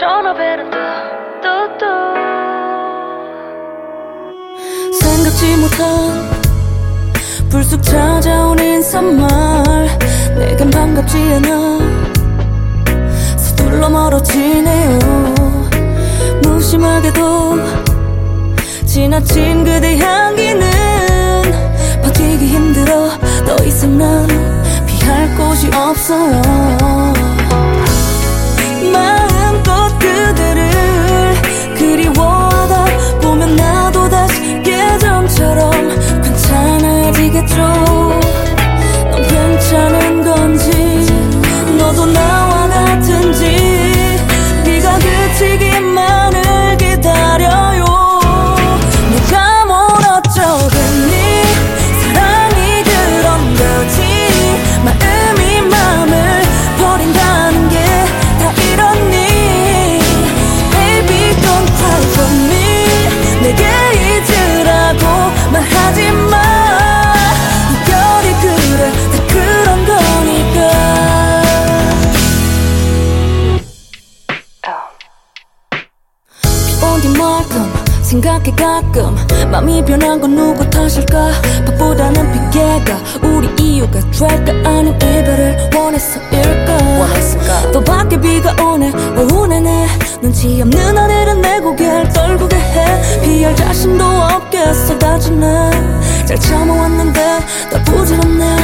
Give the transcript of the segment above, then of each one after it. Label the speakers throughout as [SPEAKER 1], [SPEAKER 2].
[SPEAKER 1] Yo no verte 생각지 못한 불쑥 찾아온 인사말. 내가 반갑지 않아. 서둘러 멀어지네요. 무심하게도 지나친 그대 향기는 버티기 힘들어. 더 이상 난 피할 곳이 없어요. 생각해 가끔 맘이 변한 건 누구 탓일까? 밥보다는 핑계가 우리 이유가 될까? 아님 이별을 원했어일까?
[SPEAKER 2] 원했을까?
[SPEAKER 1] 또 밖에 비가 오네. 오후 내내 눈치 없는 하늘은 내 고개를 떨구게 해. 피할 자신도 없게 쏟아지네. 잘 참아왔는데 다 부질없네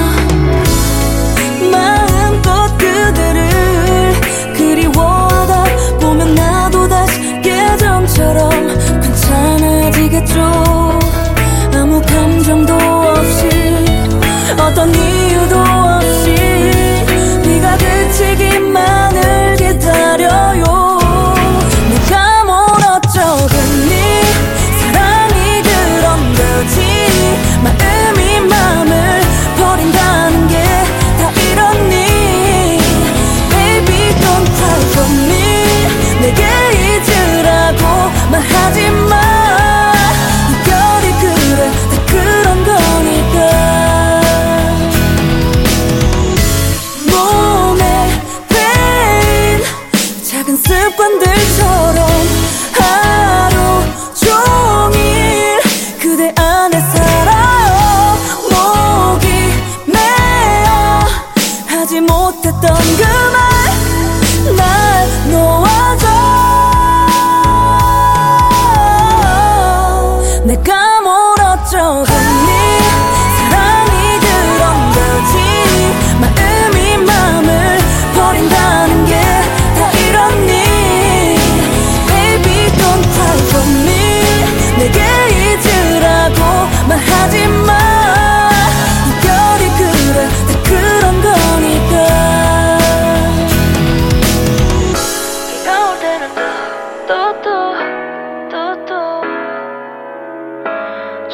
[SPEAKER 1] 못했던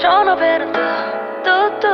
[SPEAKER 1] sono perduto